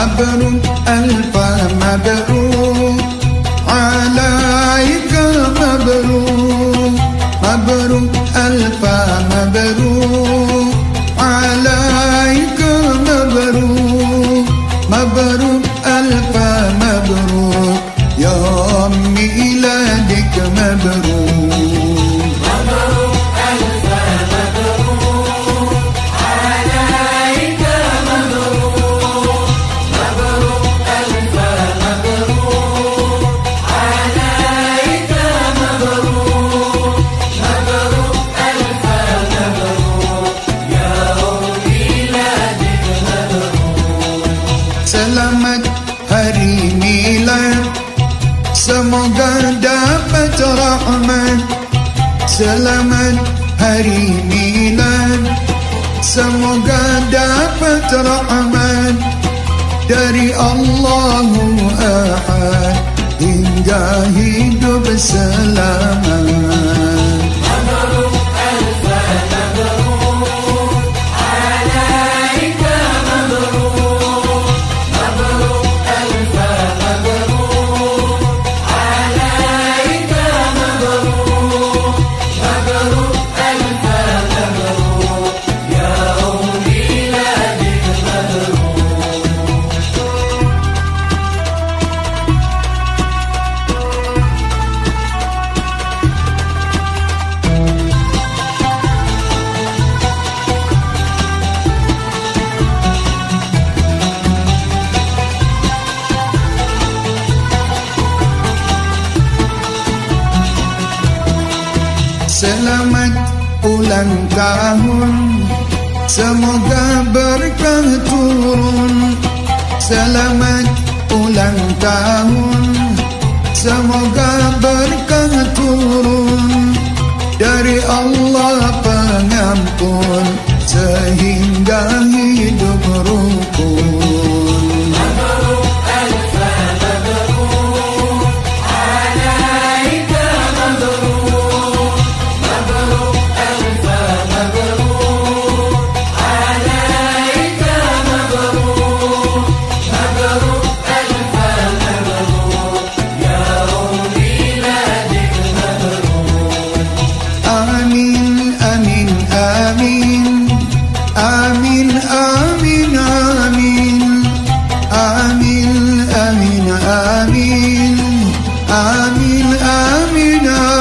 مبروك ألف مبروك عليك مبروك مبروك ألف مبروك عليك مبروك مبروك ألف مبروك يوم ميلادك مبروك Semoga dapat rahmat Selamat hari milad Semoga dapat rahmat Dari Allahu Ahad Selamat ulang tahun. Semoga berkah turun. Selamat ulang tahun. Semoga berkah turun. Dari Allah pengampun Sehingga i love you amina